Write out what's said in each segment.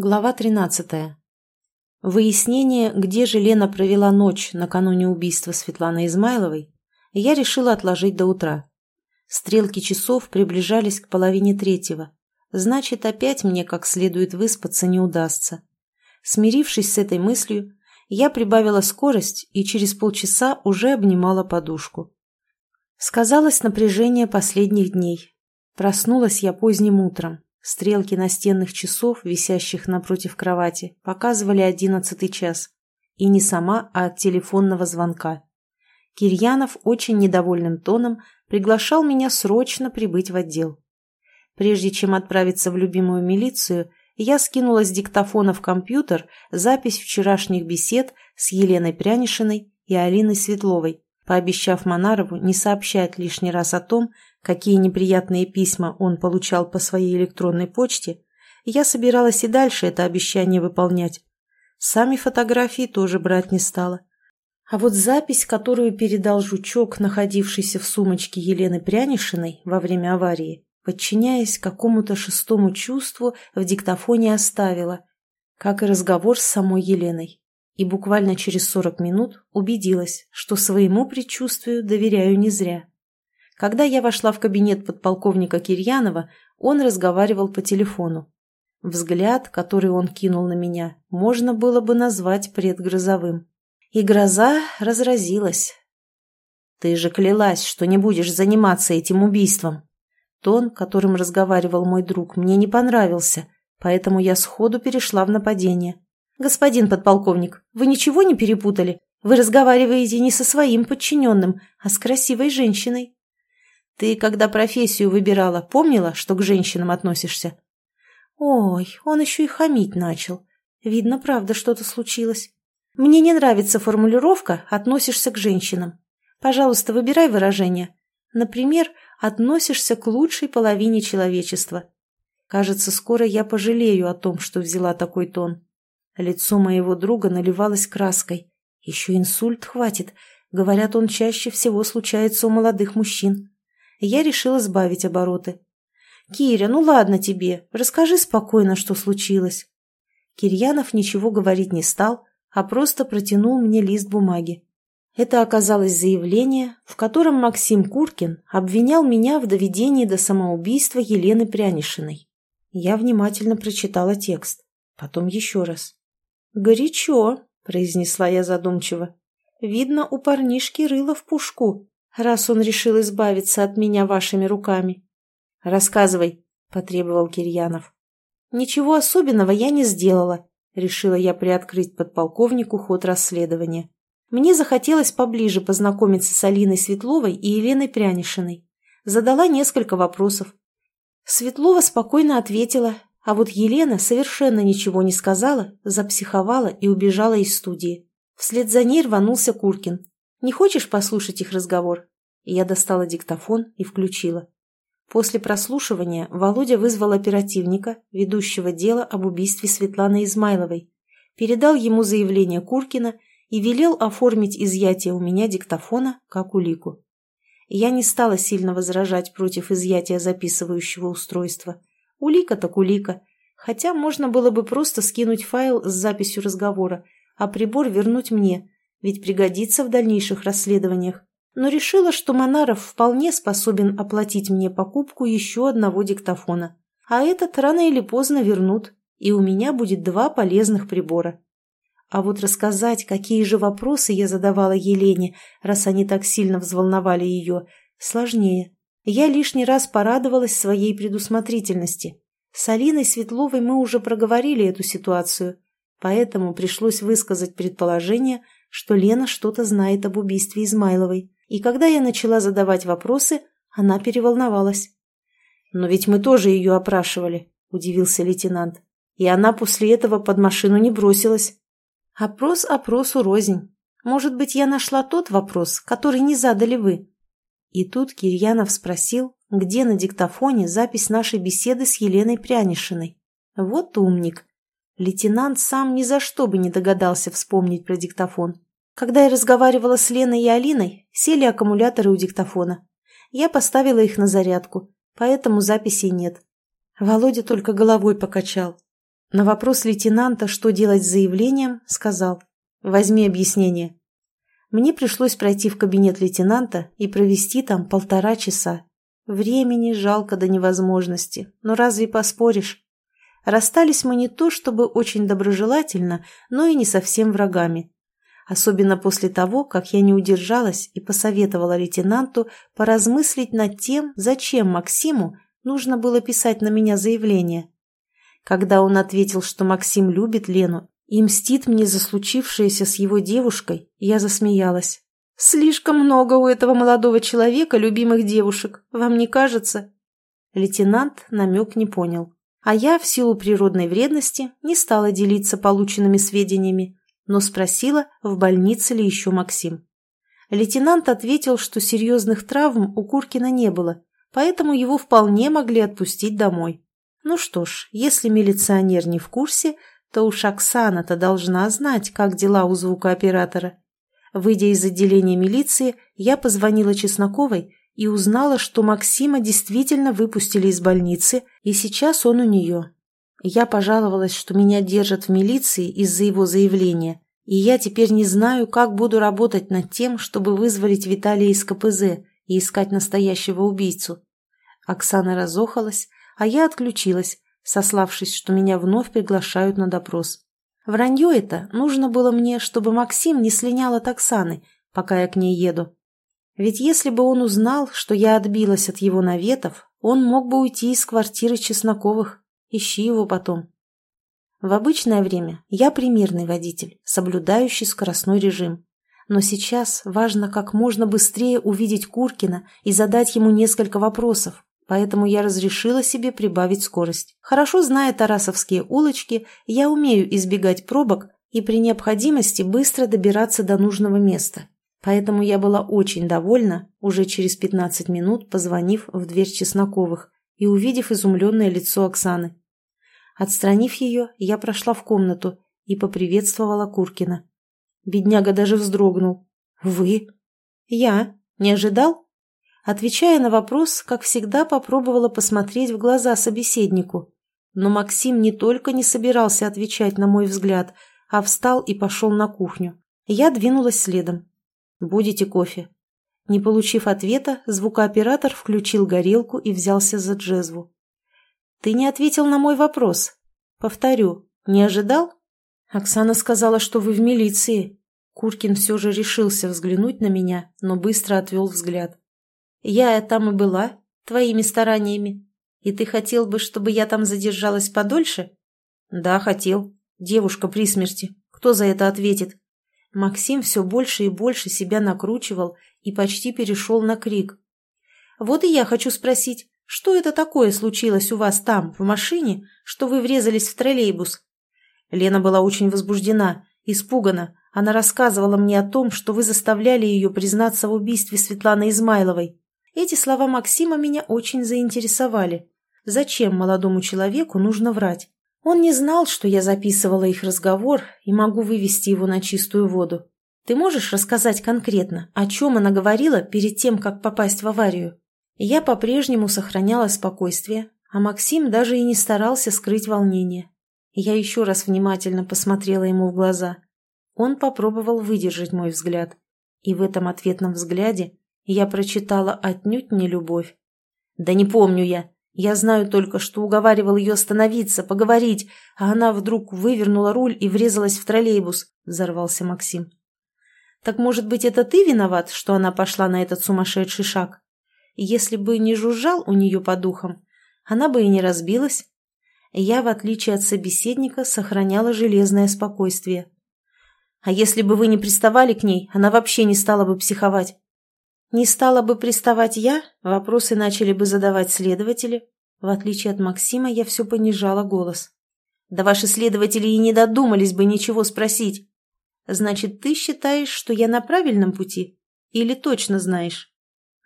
Глава 13. Выяснение, где же Лена провела ночь накануне убийства Светланы Измайловой, я решила отложить до утра. Стрелки часов приближались к половине третьего. Значит, опять мне как следует выспаться не удастся. Смирившись с этой мыслью, я прибавила скорость и через полчаса уже обнимала подушку. Сказалось напряжение последних дней. Проснулась я поздним утром, Стрелки настенных часов, висящих напротив кровати, показывали одиннадцатый час. И не сама, а от телефонного звонка. Кирьянов очень недовольным тоном приглашал меня срочно прибыть в отдел. Прежде чем отправиться в любимую милицию, я скинула с диктофона в компьютер запись вчерашних бесед с Еленой Прянишиной и Алиной Светловой, пообещав Монарову не сообщать лишний раз о том, какие неприятные письма он получал по своей электронной почте, я собиралась и дальше это обещание выполнять. Сами фотографии тоже брать не стала. А вот запись, которую передал жучок, находившийся в сумочке Елены Прянишиной во время аварии, подчиняясь какому-то шестому чувству, в диктофоне оставила, как и разговор с самой Еленой. И буквально через сорок минут убедилась, что своему предчувствию доверяю не зря. Когда я вошла в кабинет подполковника Кирьянова, он разговаривал по телефону. Взгляд, который он кинул на меня, можно было бы назвать предгрозовым. И гроза разразилась. «Ты же клялась, что не будешь заниматься этим убийством!» Тон, которым разговаривал мой друг, мне не понравился, поэтому я сходу перешла в нападение. «Господин подполковник, вы ничего не перепутали? Вы разговариваете не со своим подчиненным, а с красивой женщиной. Ты, когда профессию выбирала, помнила, что к женщинам относишься? Ой, он еще и хамить начал. Видно, правда, что-то случилось. Мне не нравится формулировка «относишься к женщинам». Пожалуйста, выбирай выражение. Например, «относишься к лучшей половине человечества». Кажется, скоро я пожалею о том, что взяла такой тон. Лицо моего друга наливалось краской. Еще инсульт хватит. Говорят, он чаще всего случается у молодых мужчин я решила сбавить обороты. «Киря, ну ладно тебе, расскажи спокойно, что случилось». Кирьянов ничего говорить не стал, а просто протянул мне лист бумаги. Это оказалось заявление, в котором Максим Куркин обвинял меня в доведении до самоубийства Елены Прянишиной. Я внимательно прочитала текст, потом еще раз. «Горячо», — произнесла я задумчиво. «Видно, у парнишки рыло в пушку раз он решил избавиться от меня вашими руками. «Рассказывай», — потребовал Кирьянов. «Ничего особенного я не сделала», — решила я приоткрыть подполковнику ход расследования. Мне захотелось поближе познакомиться с Алиной Светловой и Еленой Прянишиной. Задала несколько вопросов. Светлова спокойно ответила, а вот Елена совершенно ничего не сказала, запсиховала и убежала из студии. Вслед за ней рванулся Куркин. Не хочешь послушать их разговор?» Я достала диктофон и включила. После прослушивания Володя вызвал оперативника, ведущего дело об убийстве Светланы Измайловой, передал ему заявление Куркина и велел оформить изъятие у меня диктофона как улику. Я не стала сильно возражать против изъятия записывающего устройства. Улика так улика, хотя можно было бы просто скинуть файл с записью разговора, а прибор вернуть мне, ведь пригодится в дальнейших расследованиях, но решила, что Монаров вполне способен оплатить мне покупку еще одного диктофона. А этот рано или поздно вернут, и у меня будет два полезных прибора. А вот рассказать, какие же вопросы я задавала Елене, раз они так сильно взволновали ее, сложнее. Я лишний раз порадовалась своей предусмотрительности. С Алиной Светловой мы уже проговорили эту ситуацию, поэтому пришлось высказать предположение – что Лена что-то знает об убийстве Измайловой, и когда я начала задавать вопросы, она переволновалась. «Но ведь мы тоже ее опрашивали», — удивился лейтенант. «И она после этого под машину не бросилась». «Опрос опросу рознь. Может быть, я нашла тот вопрос, который не задали вы?» И тут Кирьянов спросил, где на диктофоне запись нашей беседы с Еленой Прянишиной. Вот умник. Лейтенант сам ни за что бы не догадался вспомнить про диктофон. Когда я разговаривала с Леной и Алиной, сели аккумуляторы у диктофона. Я поставила их на зарядку, поэтому записей нет. Володя только головой покачал. На вопрос лейтенанта, что делать с заявлением, сказал «Возьми объяснение». Мне пришлось пройти в кабинет лейтенанта и провести там полтора часа. Времени жалко до невозможности, но разве поспоришь? Расстались мы не то чтобы очень доброжелательно, но и не совсем врагами. Особенно после того, как я не удержалась и посоветовала лейтенанту поразмыслить над тем, зачем Максиму нужно было писать на меня заявление. Когда он ответил, что Максим любит Лену и мстит мне за случившееся с его девушкой, я засмеялась. «Слишком много у этого молодого человека любимых девушек, вам не кажется?» Лейтенант намек не понял. А я, в силу природной вредности, не стала делиться полученными сведениями, но спросила, в больнице ли еще Максим. Лейтенант ответил, что серьезных травм у Куркина не было, поэтому его вполне могли отпустить домой. Ну что ж, если милиционер не в курсе, то уж Оксана-то должна знать, как дела у звукооператора. Выйдя из отделения милиции, я позвонила Чесноковой и узнала, что Максима действительно выпустили из больницы, и сейчас он у нее. Я пожаловалась, что меня держат в милиции из-за его заявления, и я теперь не знаю, как буду работать над тем, чтобы вызволить Виталия из КПЗ и искать настоящего убийцу. Оксана разохалась, а я отключилась, сославшись, что меня вновь приглашают на допрос. Вранье это нужно было мне, чтобы Максим не слинял от Оксаны, пока я к ней еду. Ведь если бы он узнал, что я отбилась от его наветов, он мог бы уйти из квартиры Чесноковых. Ищи его потом. В обычное время я примерный водитель, соблюдающий скоростной режим. Но сейчас важно как можно быстрее увидеть Куркина и задать ему несколько вопросов, поэтому я разрешила себе прибавить скорость. Хорошо зная тарасовские улочки, я умею избегать пробок и при необходимости быстро добираться до нужного места. Поэтому я была очень довольна, уже через 15 минут позвонив в дверь Чесноковых и увидев изумленное лицо Оксаны. Отстранив ее, я прошла в комнату и поприветствовала Куркина. Бедняга даже вздрогнул. «Вы?» «Я. Не ожидал?» Отвечая на вопрос, как всегда, попробовала посмотреть в глаза собеседнику. Но Максим не только не собирался отвечать на мой взгляд, а встал и пошел на кухню. Я двинулась следом. «Будете кофе?» Не получив ответа, звукооператор включил горелку и взялся за джезву. «Ты не ответил на мой вопрос. Повторю, не ожидал?» «Оксана сказала, что вы в милиции». Куркин все же решился взглянуть на меня, но быстро отвел взгляд. Я там и была, твоими стараниями. И ты хотел бы, чтобы я там задержалась подольше? Да, хотел. Девушка при смерти. Кто за это ответит? Максим все больше и больше себя накручивал и почти перешел на крик. Вот и я хочу спросить, что это такое случилось у вас там, в машине, что вы врезались в троллейбус? Лена была очень возбуждена, испугана. Она рассказывала мне о том, что вы заставляли ее признаться в убийстве Светланы Измайловой. Эти слова Максима меня очень заинтересовали. Зачем молодому человеку нужно врать? Он не знал, что я записывала их разговор и могу вывести его на чистую воду. Ты можешь рассказать конкретно, о чем она говорила перед тем, как попасть в аварию? Я по-прежнему сохраняла спокойствие, а Максим даже и не старался скрыть волнение. Я еще раз внимательно посмотрела ему в глаза. Он попробовал выдержать мой взгляд. И в этом ответном взгляде я прочитала отнюдь не любовь. Да не помню я. Я знаю только, что уговаривал ее остановиться, поговорить, а она вдруг вывернула руль и врезалась в троллейбус, взорвался Максим. Так, может быть, это ты виноват, что она пошла на этот сумасшедший шаг? Если бы не жужжал у нее по духам, она бы и не разбилась. Я, в отличие от собеседника, сохраняла железное спокойствие. А если бы вы не приставали к ней, она вообще не стала бы психовать. Не стала бы приставать я, вопросы начали бы задавать следователи. В отличие от Максима, я все понижала голос. Да ваши следователи и не додумались бы ничего спросить. Значит, ты считаешь, что я на правильном пути? Или точно знаешь?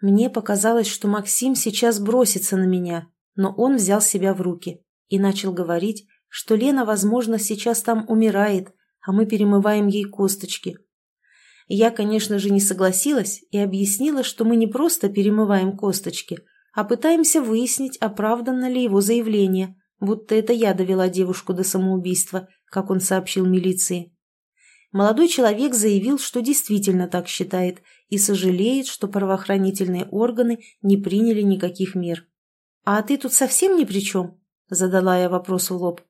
Мне показалось, что Максим сейчас бросится на меня, но он взял себя в руки и начал говорить, что Лена, возможно, сейчас там умирает, а мы перемываем ей косточки. Я, конечно же, не согласилась и объяснила, что мы не просто перемываем косточки, а пытаемся выяснить, оправданно ли его заявление, будто это я довела девушку до самоубийства, как он сообщил милиции. Молодой человек заявил, что действительно так считает и сожалеет, что правоохранительные органы не приняли никаких мер. «А ты тут совсем ни при чем?» – задала я вопрос в лоб.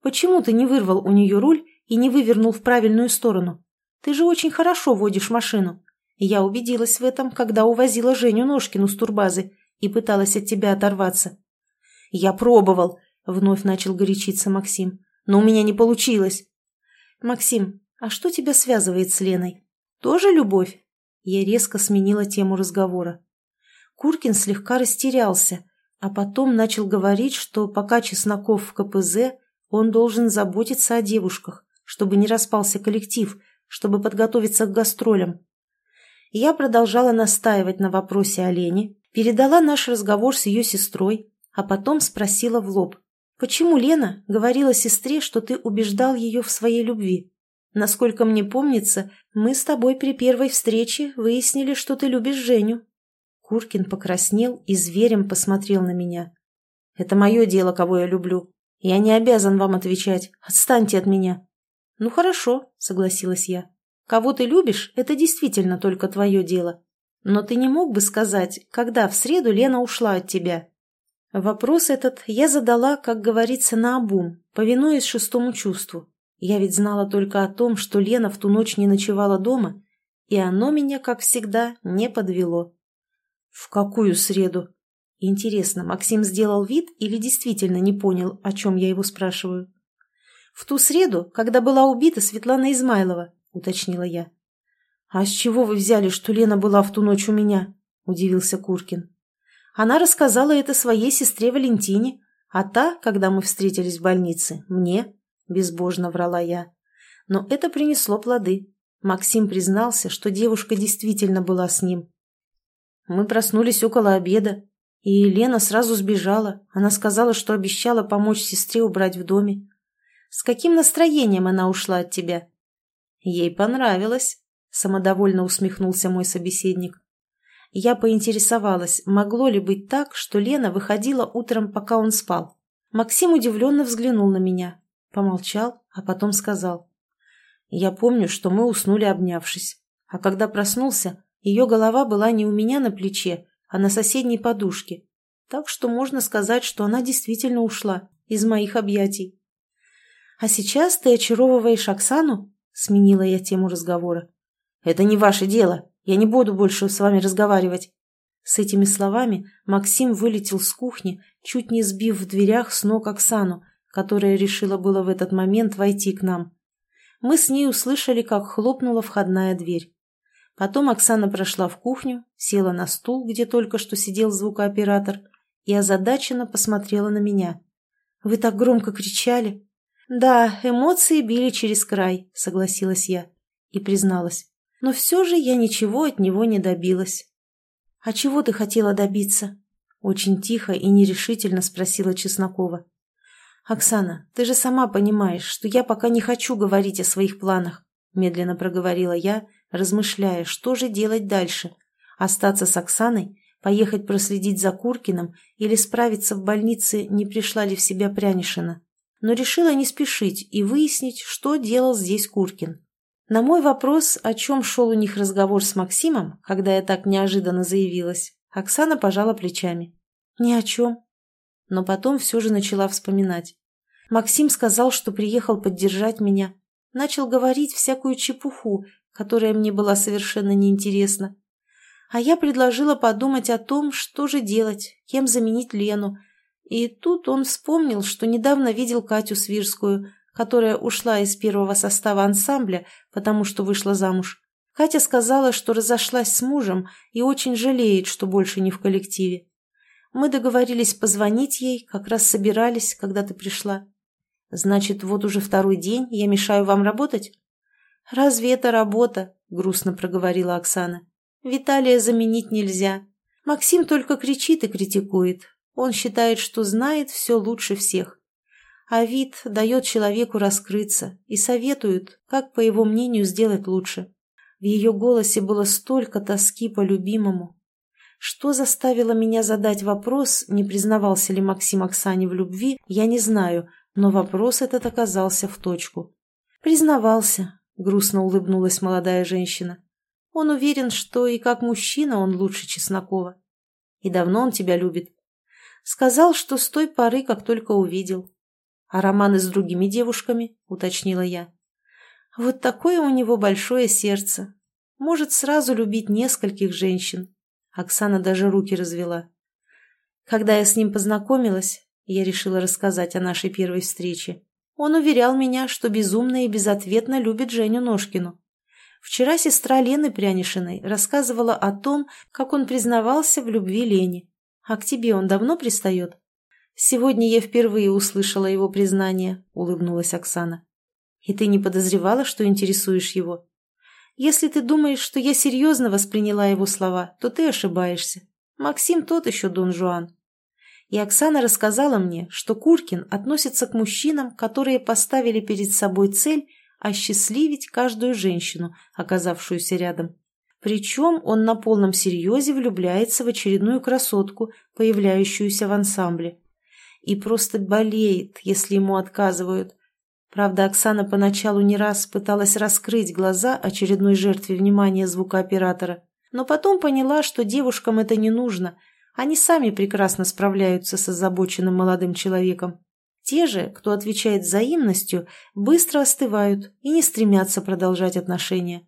«Почему ты не вырвал у нее руль и не вывернул в правильную сторону? Ты же очень хорошо водишь машину. Я убедилась в этом, когда увозила Женю Ножкину с турбазы и пыталась от тебя оторваться». «Я пробовал», – вновь начал горячиться Максим, – «но у меня не получилось». «Максим, а что тебя связывает с Леной? Тоже любовь?» Я резко сменила тему разговора. Куркин слегка растерялся, а потом начал говорить, что пока Чесноков в КПЗ, он должен заботиться о девушках, чтобы не распался коллектив, чтобы подготовиться к гастролям. Я продолжала настаивать на вопросе о Лене, передала наш разговор с ее сестрой, а потом спросила в лоб, почему Лена говорила сестре, что ты убеждал ее в своей любви? Насколько мне помнится, мы с тобой при первой встрече выяснили, что ты любишь Женю». Куркин покраснел и зверем посмотрел на меня. «Это мое дело, кого я люблю. Я не обязан вам отвечать. Отстаньте от меня». «Ну хорошо», — согласилась я. «Кого ты любишь, это действительно только твое дело. Но ты не мог бы сказать, когда в среду Лена ушла от тебя?» Вопрос этот я задала, как говорится, наобум, повинуясь шестому чувству. Я ведь знала только о том, что Лена в ту ночь не ночевала дома, и оно меня, как всегда, не подвело. В какую среду? Интересно, Максим сделал вид или действительно не понял, о чем я его спрашиваю? В ту среду, когда была убита Светлана Измайлова, уточнила я. А с чего вы взяли, что Лена была в ту ночь у меня? Удивился Куркин. Она рассказала это своей сестре Валентине, а та, когда мы встретились в больнице, мне безбожно врала я. Но это принесло плоды. Максим признался, что девушка действительно была с ним. Мы проснулись около обеда, и Елена сразу сбежала. Она сказала, что обещала помочь сестре убрать в доме. С каким настроением она ушла от тебя? Ей понравилось, самодовольно усмехнулся мой собеседник. Я поинтересовалась, могло ли быть так, что Лена выходила утром, пока он спал. Максим удивленно взглянул на меня, Помолчал, а потом сказал. Я помню, что мы уснули, обнявшись. А когда проснулся, ее голова была не у меня на плече, а на соседней подушке. Так что можно сказать, что она действительно ушла из моих объятий. «А сейчас ты очаровываешь Оксану?» — сменила я тему разговора. «Это не ваше дело. Я не буду больше с вами разговаривать». С этими словами Максим вылетел с кухни, чуть не сбив в дверях с ног Оксану, которая решила было в этот момент войти к нам. Мы с ней услышали, как хлопнула входная дверь. Потом Оксана прошла в кухню, села на стул, где только что сидел звукооператор, и озадаченно посмотрела на меня. «Вы так громко кричали!» «Да, эмоции били через край», — согласилась я и призналась. «Но все же я ничего от него не добилась». «А чего ты хотела добиться?» Очень тихо и нерешительно спросила Чеснокова. «Оксана, ты же сама понимаешь, что я пока не хочу говорить о своих планах», медленно проговорила я, размышляя, что же делать дальше. Остаться с Оксаной, поехать проследить за Куркиным или справиться в больнице, не пришла ли в себя Прянишина. Но решила не спешить и выяснить, что делал здесь Куркин. На мой вопрос, о чем шел у них разговор с Максимом, когда я так неожиданно заявилась, Оксана пожала плечами. «Ни о чем но потом все же начала вспоминать. Максим сказал, что приехал поддержать меня. Начал говорить всякую чепуху, которая мне была совершенно неинтересна. А я предложила подумать о том, что же делать, кем заменить Лену. И тут он вспомнил, что недавно видел Катю Свирскую, которая ушла из первого состава ансамбля, потому что вышла замуж. Катя сказала, что разошлась с мужем и очень жалеет, что больше не в коллективе. Мы договорились позвонить ей, как раз собирались, когда ты пришла. Значит, вот уже второй день я мешаю вам работать? Разве это работа? Грустно проговорила Оксана. Виталия заменить нельзя. Максим только кричит и критикует. Он считает, что знает все лучше всех. А вид дает человеку раскрыться и советует, как, по его мнению, сделать лучше. В ее голосе было столько тоски по любимому, Что заставило меня задать вопрос, не признавался ли Максим Оксане в любви, я не знаю, но вопрос этот оказался в точку. «Признавался», — грустно улыбнулась молодая женщина. «Он уверен, что и как мужчина он лучше Чеснокова. И давно он тебя любит?» «Сказал, что с той поры, как только увидел». «А романы с другими девушками?» — уточнила я. «Вот такое у него большое сердце. Может сразу любить нескольких женщин». Оксана даже руки развела. Когда я с ним познакомилась, я решила рассказать о нашей первой встрече. Он уверял меня, что безумно и безответно любит Женю Ножкину. Вчера сестра Лены Прянишиной рассказывала о том, как он признавался в любви Лене. А к тебе он давно пристает? Сегодня я впервые услышала его признание, улыбнулась Оксана. И ты не подозревала, что интересуешь его? Если ты думаешь, что я серьезно восприняла его слова, то ты ошибаешься. Максим тот еще Дон Жуан. И Оксана рассказала мне, что Куркин относится к мужчинам, которые поставили перед собой цель осчастливить каждую женщину, оказавшуюся рядом. Причем он на полном серьезе влюбляется в очередную красотку, появляющуюся в ансамбле. И просто болеет, если ему отказывают. Правда, Оксана поначалу не раз пыталась раскрыть глаза очередной жертве внимания звукооператора, но потом поняла, что девушкам это не нужно – они сами прекрасно справляются с озабоченным молодым человеком. Те же, кто отвечает взаимностью, быстро остывают и не стремятся продолжать отношения.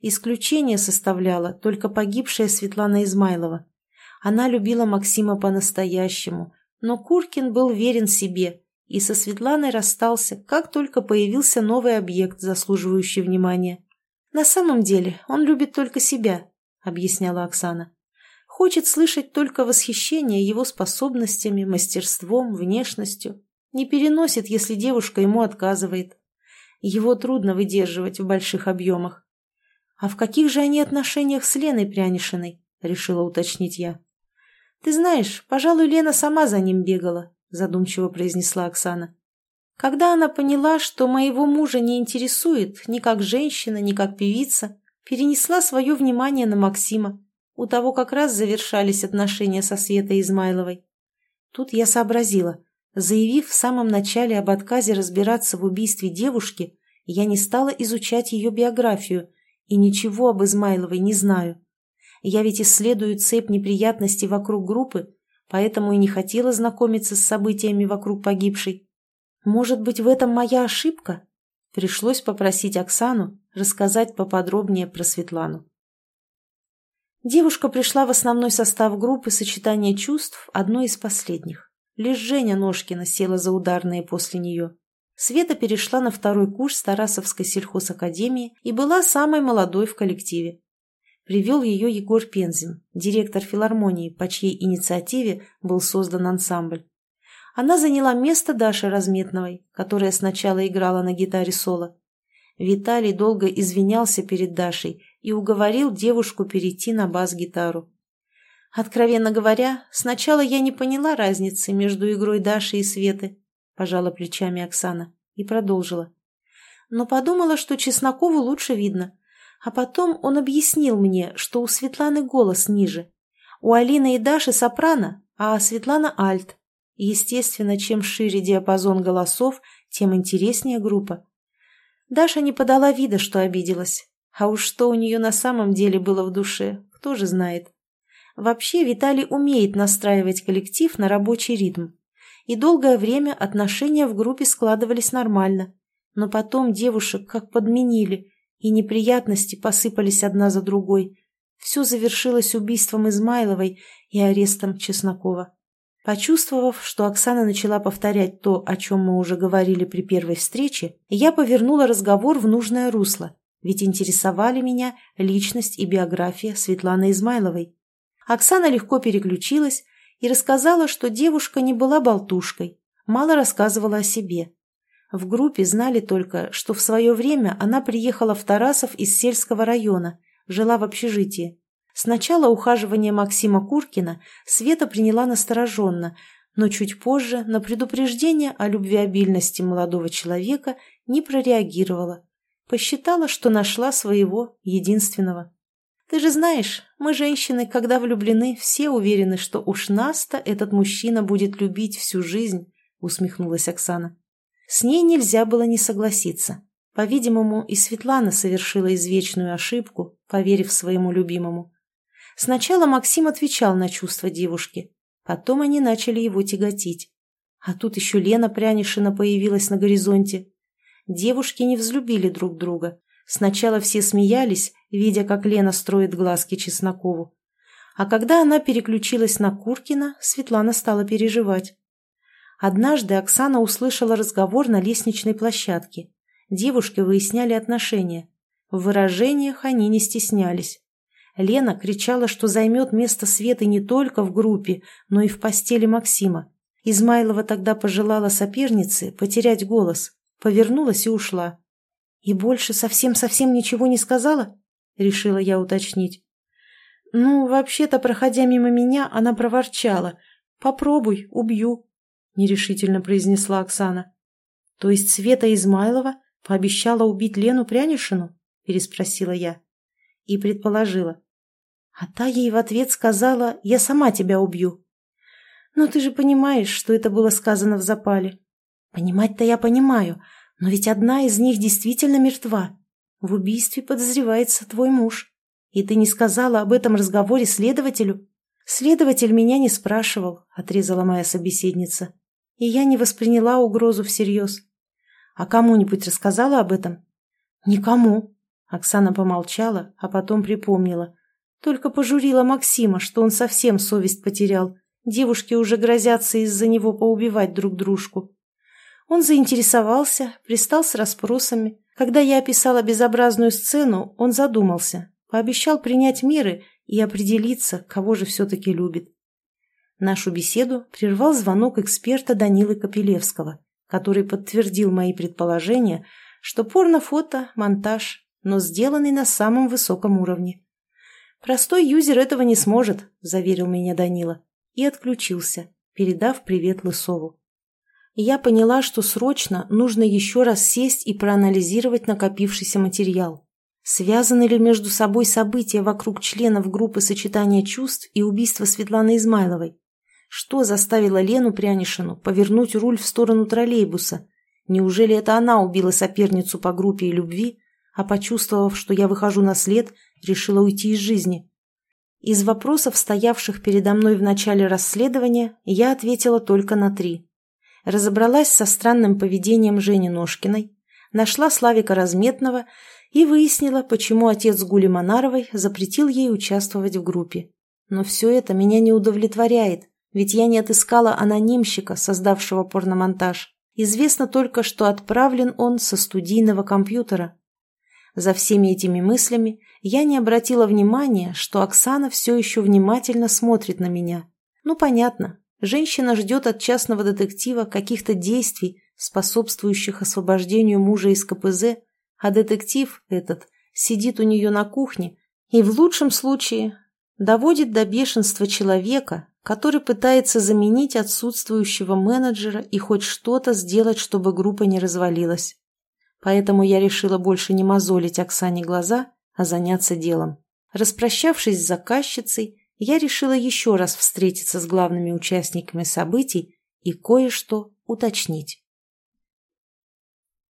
Исключение составляла только погибшая Светлана Измайлова. Она любила Максима по-настоящему, но Куркин был верен себе и со Светланой расстался, как только появился новый объект, заслуживающий внимания. «На самом деле он любит только себя», — объясняла Оксана хочет слышать только восхищение его способностями, мастерством, внешностью. Не переносит, если девушка ему отказывает. Его трудно выдерживать в больших объемах. «А в каких же они отношениях с Леной Прянишиной?» — решила уточнить я. «Ты знаешь, пожалуй, Лена сама за ним бегала», — задумчиво произнесла Оксана. Когда она поняла, что моего мужа не интересует ни как женщина, ни как певица, перенесла свое внимание на Максима. У того как раз завершались отношения со Светой Измайловой. Тут я сообразила. Заявив в самом начале об отказе разбираться в убийстве девушки, я не стала изучать ее биографию и ничего об Измайловой не знаю. Я ведь исследую цепь неприятностей вокруг группы, поэтому и не хотела знакомиться с событиями вокруг погибшей. Может быть, в этом моя ошибка? Пришлось попросить Оксану рассказать поподробнее про Светлану. Девушка пришла в основной состав группы сочетания чувств одной из последних. Лишь Женя Ножкина села за ударные после нее. Света перешла на второй курс Тарасовской сельхозакадемии и была самой молодой в коллективе. Привел ее Егор Пензин, директор филармонии, по чьей инициативе был создан ансамбль. Она заняла место Даши Разметновой, которая сначала играла на гитаре соло. Виталий долго извинялся перед Дашей и уговорил девушку перейти на бас-гитару. «Откровенно говоря, сначала я не поняла разницы между игрой Даши и Светы», – пожала плечами Оксана и продолжила. «Но подумала, что Чеснокову лучше видно. А потом он объяснил мне, что у Светланы голос ниже. У Алины и Даши сопрано, а Светлана альт. Естественно, чем шире диапазон голосов, тем интереснее группа. Даша не подала вида, что обиделась. А уж что у нее на самом деле было в душе, кто же знает. Вообще Виталий умеет настраивать коллектив на рабочий ритм. И долгое время отношения в группе складывались нормально. Но потом девушек как подменили, и неприятности посыпались одна за другой. Все завершилось убийством Измайловой и арестом Чеснокова. Почувствовав, что Оксана начала повторять то, о чем мы уже говорили при первой встрече, я повернула разговор в нужное русло ведь интересовали меня личность и биография Светланы Измайловой. Оксана легко переключилась и рассказала, что девушка не была болтушкой, мало рассказывала о себе. В группе знали только, что в свое время она приехала в Тарасов из сельского района, жила в общежитии. Сначала ухаживание Максима Куркина Света приняла настороженно, но чуть позже на предупреждение о любвеобильности молодого человека не прореагировала Посчитала, что нашла своего, единственного. Ты же знаешь, мы, женщины, когда влюблены, все уверены, что уж нас-то этот мужчина будет любить всю жизнь, усмехнулась Оксана. С ней нельзя было не согласиться. По-видимому, и Светлана совершила извечную ошибку, поверив своему любимому. Сначала Максим отвечал на чувства девушки, потом они начали его тяготить. А тут еще Лена Прянишина появилась на горизонте. Девушки не взлюбили друг друга. Сначала все смеялись, видя, как Лена строит глазки Чеснокову. А когда она переключилась на Куркина, Светлана стала переживать. Однажды Оксана услышала разговор на лестничной площадке. Девушки выясняли отношения. В выражениях они не стеснялись. Лена кричала, что займет место Светы не только в группе, но и в постели Максима. Измайлова тогда пожелала сопернице потерять голос, повернулась и ушла. «И больше совсем-совсем ничего не сказала?» — решила я уточнить. «Ну, вообще-то, проходя мимо меня, она проворчала. Попробуй, убью», — нерешительно произнесла Оксана. «То есть Света Измайлова пообещала убить Лену Прянишину?» — переспросила я. И предположила. А та ей в ответ сказала «Я сама тебя убью». «Но ты же понимаешь, что это было сказано в запале». «Понимать-то я понимаю, но ведь одна из них действительно мертва. В убийстве подозревается твой муж. И ты не сказала об этом разговоре следователю? Следователь меня не спрашивал, отрезала моя собеседница. И я не восприняла угрозу всерьез. А кому-нибудь рассказала об этом? Никому. Оксана помолчала, а потом припомнила. Только пожурила Максима, что он совсем совесть потерял. Девушки уже грозятся из-за него поубивать друг дружку. Он заинтересовался, пристал с расспросами. Когда я описала безобразную сцену, он задумался, пообещал принять меры и определиться, кого же все-таки любит. Нашу беседу прервал звонок эксперта Данилы Капелевского, который подтвердил мои предположения, что порнофото – монтаж, но сделанный на самом высоком уровне. «Простой юзер этого не сможет», – заверил меня Данила, и отключился, передав привет Лысову я поняла, что срочно нужно еще раз сесть и проанализировать накопившийся материал. Связаны ли между собой события вокруг членов группы сочетания чувств и убийства Светланы Измайловой? Что заставило Лену Прянишину повернуть руль в сторону троллейбуса? Неужели это она убила соперницу по группе и любви, а почувствовав, что я выхожу на след, решила уйти из жизни? Из вопросов, стоявших передо мной в начале расследования, я ответила только на три разобралась со странным поведением Жени Ножкиной, нашла Славика Разметного и выяснила, почему отец Гули Монаровой запретил ей участвовать в группе. Но все это меня не удовлетворяет, ведь я не отыскала анонимщика, создавшего порномонтаж. Известно только, что отправлен он со студийного компьютера. За всеми этими мыслями я не обратила внимания, что Оксана все еще внимательно смотрит на меня. Ну, понятно, Женщина ждет от частного детектива каких-то действий, способствующих освобождению мужа из КПЗ, а детектив этот сидит у нее на кухне и в лучшем случае доводит до бешенства человека, который пытается заменить отсутствующего менеджера и хоть что-то сделать, чтобы группа не развалилась. Поэтому я решила больше не мозолить Оксане глаза, а заняться делом. Распрощавшись с заказчицей, я решила еще раз встретиться с главными участниками событий и кое-что уточнить.